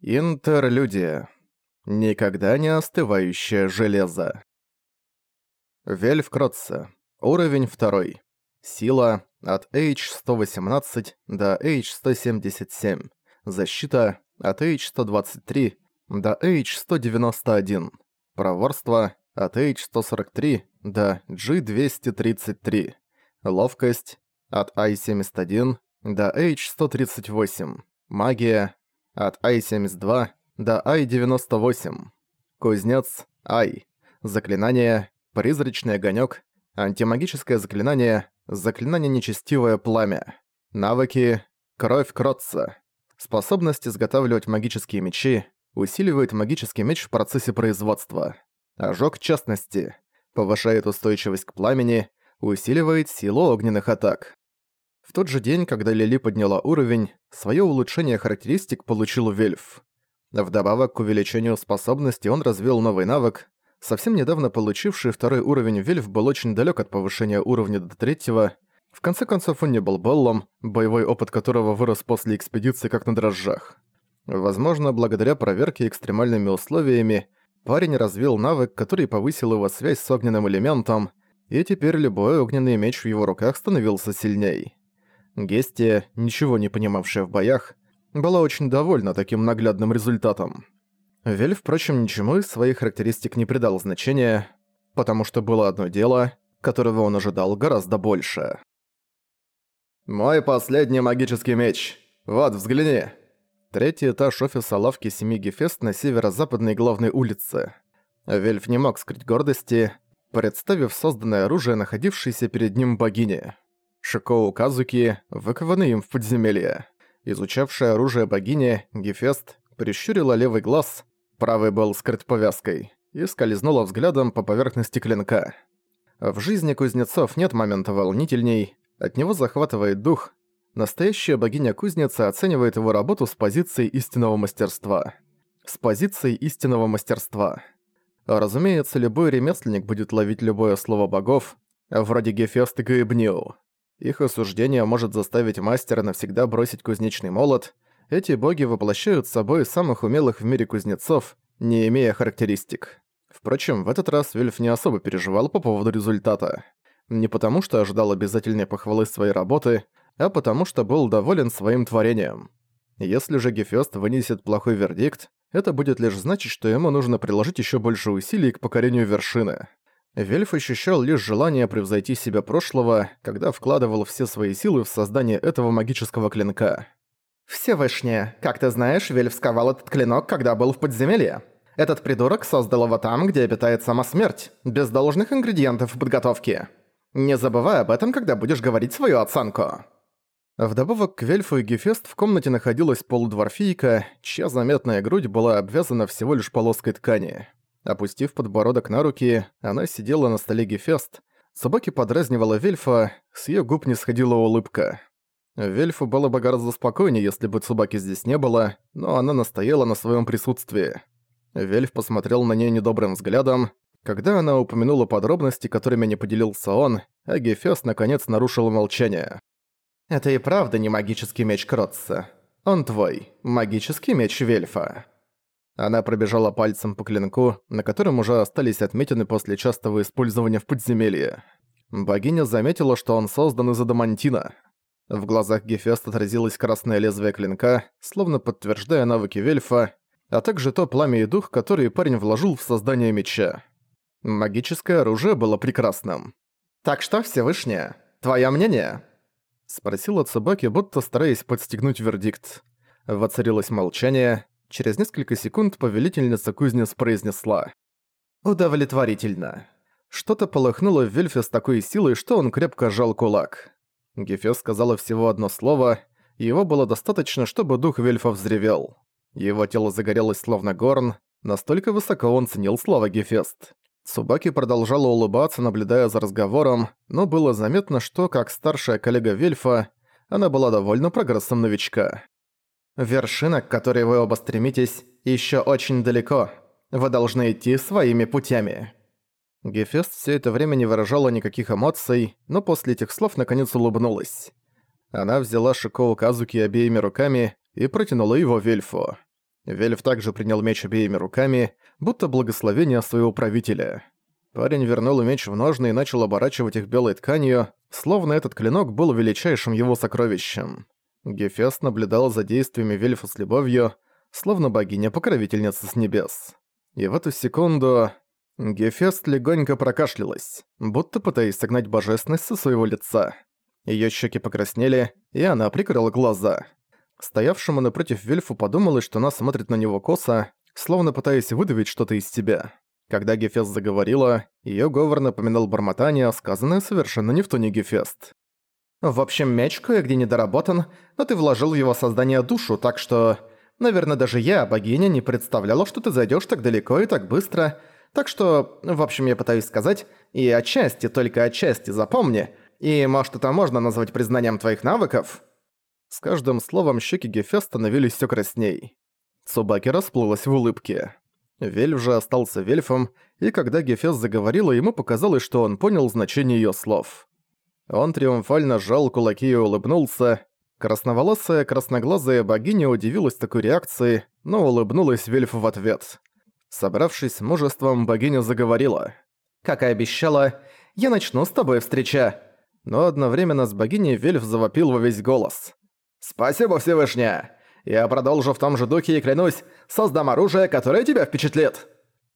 Интерлюдия. Никогда не остывающее железо. Вельф Кротца. Уровень 2. Сила от H118 до H177. Защита от H123 до H191. Проворство от H143 до G233. Ловкость от I71 до H138. Магия от I-72 до I-98. Кузнец I. Заклинание «Призрачный огонек», антимагическое заклинание «Заклинание нечестивое пламя». Навыки «Кровь Кротца». Способность изготавливать магические мечи, усиливает магический меч в процессе производства. Ожог частности. Повышает устойчивость к пламени, усиливает силу огненных атак. В тот же день, когда Лили подняла уровень, свое улучшение характеристик получил Вельф. Вдобавок к увеличению способности он развил новый навык. Совсем недавно получивший второй уровень Вельф был очень далек от повышения уровня до третьего. В конце концов, он не был Беллом, боевой опыт которого вырос после экспедиции как на дрожжах. Возможно, благодаря проверке экстремальными условиями, парень развил навык, который повысил его связь с огненным элементом, и теперь любой огненный меч в его руках становился сильней. Гестия, ничего не понимавшая в боях, была очень довольна таким наглядным результатом. Вель, впрочем, ничему из своих характеристик не придал значения, потому что было одно дело, которого он ожидал гораздо больше. «Мой последний магический меч. Вот, взгляни!» Третий этаж офиса лавки семьи Гефест на северо-западной главной улице. Вельф не мог скрыть гордости, представив созданное оружие, находившееся перед ним богини. Шикоу Казуки, выкованный им в подземелье. Изучавшая оружие богини, Гефест, прищурила левый глаз, правый был скрыт повязкой, и скользнула взглядом по поверхности клинка. В жизни кузнецов нет момента волнительней, от него захватывает дух. Настоящая богиня-кузница оценивает его работу с позиции истинного мастерства. С позиции истинного мастерства. Разумеется, любой ремесленник будет ловить любое слово богов, вроде Гефест и Гаебниу. Их осуждение может заставить мастера навсегда бросить кузнечный молот. Эти боги воплощают собой самых умелых в мире кузнецов, не имея характеристик. Впрочем, в этот раз Вильф не особо переживал по поводу результата. Не потому, что ожидал обязательной похвалы своей работы, а потому, что был доволен своим творением. Если же Гефест вынесет плохой вердикт, это будет лишь значить, что ему нужно приложить еще больше усилий к покорению вершины. Вельф ощущал лишь желание превзойти себя прошлого, когда вкладывал все свои силы в создание этого магического клинка. «Всевышняя, как ты знаешь, Вельф сковал этот клинок, когда был в подземелье. Этот придурок создал его там, где обитает сама смерть, без должных ингредиентов в подготовке. Не забывай об этом, когда будешь говорить свою оценку». Вдобавок к Вельфу и Гефест в комнате находилась полудворфийка, чья заметная грудь была обвязана всего лишь полоской ткани. Опустив подбородок на руки, она сидела на столе Гефест. Собаки подразнивала Вельфа, с её губ не сходила улыбка. Вельфу было бы гораздо спокойнее, если бы собаки здесь не было, но она настояла на своём присутствии. Вельф посмотрел на неё недобрым взглядом, когда она упомянула подробности, которыми не поделился он, а Гефест наконец нарушил молчание. «Это и правда не магический меч Кротца. Он твой, магический меч Вельфа». Она пробежала пальцем по клинку, на котором уже остались отметины после частого использования в подземелье. Богиня заметила, что он создан из адамантина. В глазах Гефест отразилось красное лезвие клинка, словно подтверждая навыки Вельфа, а также то пламя и дух, который парень вложил в создание меча. Магическое оружие было прекрасным. «Так что, Всевышняя, твоё мнение?» Спросила Цубаки, будто стараясь подстегнуть вердикт. Воцарилось молчание, Через несколько секунд повелительница кузнец произнесла. «Удовлетворительно». Что-то полыхнуло в Вельфе с такой силой, что он крепко сжал кулак. Гефес сказала всего одно слово, и его было достаточно, чтобы дух Вельфа взревел. Его тело загорелось словно горн, настолько высоко он ценил слова Гефест. Цубаки продолжала улыбаться, наблюдая за разговором, но было заметно, что, как старшая коллега Вельфа, она была довольна прогрессом новичка. Вершина, к которой вы оба стремитесь, еще очень далеко. Вы должны идти своими путями». Гефест все это время не выражала никаких эмоций, но после этих слов наконец улыбнулась. Она взяла Шикоу Казуки обеими руками и протянула его Вельфу. Вельф также принял меч обеими руками, будто благословение своего правителя. Парень вернул меч в ножны и начал оборачивать их белой тканью, словно этот клинок был величайшим его сокровищем. Гефест наблюдал за действиями Вельфа с любовью, словно богиня-покровительница с небес. И в эту секунду Гефест легонько прокашлялась, будто пытаясь согнать божественность со своего лица. Её щеки покраснели, и она прикрыла глаза. Стоявшему напротив Вельфу подумалось, что она смотрит на него косо, словно пытаясь выдавить что-то из себя. Когда Гефест заговорила, её говор напоминал бормотание, сказанное совершенно не в тоне Гефест. «В общем, мяч кое-где недоработан, но ты вложил в его создание душу, так что... Наверное, даже я, богиня, не представляла, что ты зайдёшь так далеко и так быстро. Так что, в общем, я пытаюсь сказать, и отчасти, только отчасти запомни, и, может, это можно назвать признанием твоих навыков?» С каждым словом щеки Гефе становились все красней. Цубаки расплылась в улыбке. Вельф же остался вельфом, и когда Гефес заговорила, ему показалось, что он понял значение ее слов. Он триумфально сжал кулаки и улыбнулся. Красноволосая, красноглазая богиня удивилась такой реакции, но улыбнулась Вельфу в ответ. Собравшись с мужеством, богиня заговорила. «Как и обещала, я начну с тобой встреча!» Но одновременно с богиней Вельф завопил во весь голос. «Спасибо, Всевышняя! Я продолжу в том же духе и клянусь, создам оружие, которое тебя впечатлит!»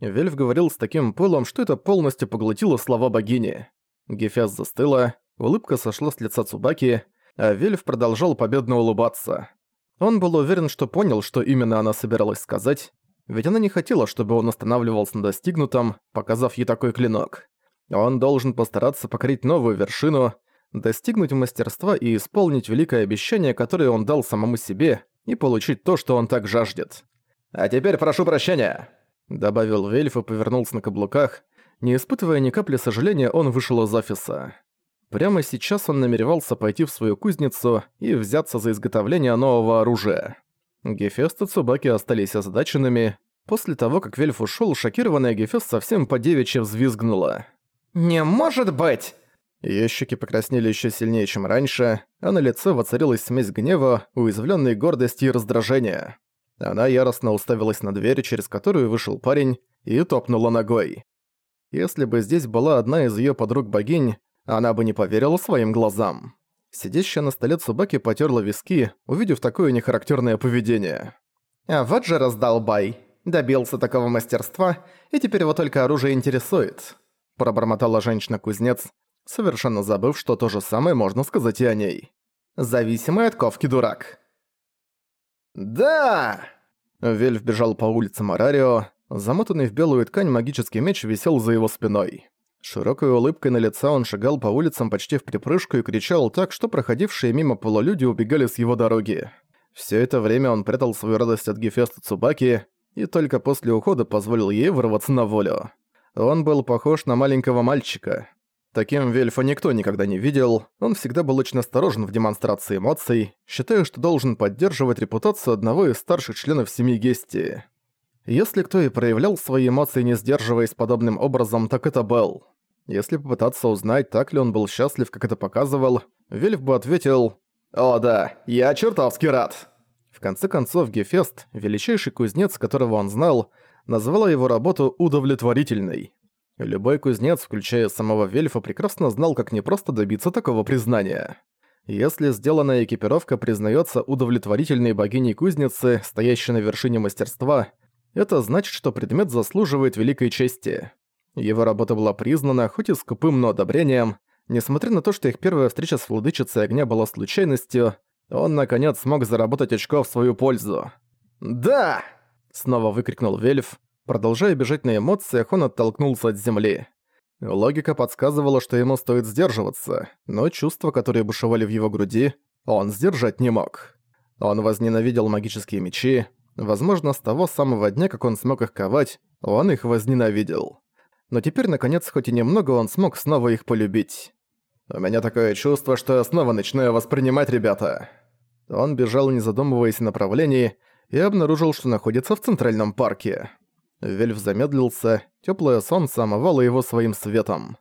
Вельф говорил с таким пылом, что это полностью поглотило слова богини. Гефяс застыла, улыбка сошла с лица Цубаки, а Вельф продолжал победно улыбаться. Он был уверен, что понял, что именно она собиралась сказать, ведь она не хотела, чтобы он останавливался на достигнутом, показав ей такой клинок. Он должен постараться покорить новую вершину, достигнуть мастерства и исполнить великое обещание, которое он дал самому себе, и получить то, что он так жаждет. «А теперь прошу прощения», — добавил Вельф и повернулся на каблуках. Не испытывая ни капли сожаления, он вышел из офиса. Прямо сейчас он намеревался пойти в свою кузницу и взяться за изготовление нового оружия. Гефест и Цубаки остались озадаченными. После того, как Вельф ушёл, шокированная Гефест совсем по-девичьи взвизгнула. «Не может быть!» Её щеки покраснели ещё сильнее, чем раньше, а на лице воцарилась смесь гнева, уязвлённой гордости и раздражения. Она яростно уставилась на дверь, через которую вышел парень, и топнула ногой. Если бы здесь была одна из её подруг-богинь, она бы не поверила своим глазам. Сидящая на столе Цубаки потерла виски, увидев такое нехарактерное поведение. «А вот же раздолбай. Добился такого мастерства, и теперь его только оружие интересует», пробормотала женщина-кузнец, совершенно забыв, что то же самое можно сказать и о ней. «Зависимый от ковки дурак». «Да!» Вельф бежал по улице Марарио, замотанный в белую ткань магический меч висел за его спиной. Широкой улыбкой на лице он шагал по улицам почти в припрыжку и кричал так, что проходившие мимо полулюди убегали с его дороги. Все это время он прятал свою радость от Гефеста Цубаки и только после ухода позволил ей вырваться на волю. Он был похож на маленького мальчика. Таким Вельфа никто никогда не видел, он всегда был очень осторожен в демонстрации эмоций, считая, что должен поддерживать репутацию одного из старших членов семьи Гести. Если кто и проявлял свои эмоции, не сдерживаясь подобным образом, так это Белл. Если попытаться узнать, так ли он был счастлив, как это показывал, Вельф бы ответил «О да, я чертовски рад!». В конце концов, Гефест, величайший кузнец, которого он знал, назвала его работу удовлетворительной. Любой кузнец, включая самого Вельфа, прекрасно знал, как непросто добиться такого признания. Если сделанная экипировка признается удовлетворительной богиней кузницы, стоящей на вершине мастерства, это значит, что предмет заслуживает великой чести. Его работа была признана, хоть и скупым, но одобрением. Несмотря на то, что их первая встреча с владычицей огня была случайностью, он, наконец, смог заработать очко в свою пользу. «Да!» — снова выкрикнул Вельф. Продолжая бежать на эмоциях, он оттолкнулся от земли. Логика подсказывала, что ему стоит сдерживаться, но чувства, которые бушевали в его груди, он сдержать не мог. Он возненавидел магические мечи, Возможно, с того самого дня, как он смог их ковать, он их возненавидел. Но теперь, наконец, хоть и немного, он смог снова их полюбить. «У меня такое чувство, что я снова начинаю воспринимать ребята». Он бежал, не задумываясь о направлении, и обнаружил, что находится в Центральном парке. Вельф замедлился, теплое солнце омывало его своим светом.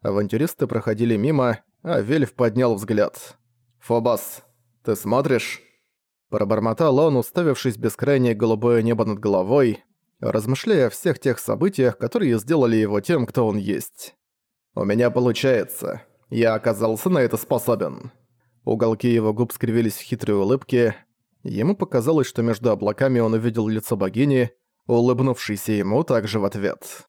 Авантюристы проходили мимо, а Вельф поднял взгляд. «Фобос, ты смотришь?» Пробормотал он, уставившись в бескрайнее голубое небо над головой, размышляя о всех тех событиях, которые сделали его тем, кто он есть. «У меня получается. Я оказался на это способен». Уголки его губ скривились в хитрой улыбке. Ему показалось, что между облаками он увидел лицо богини, улыбнувшейся ему также в ответ.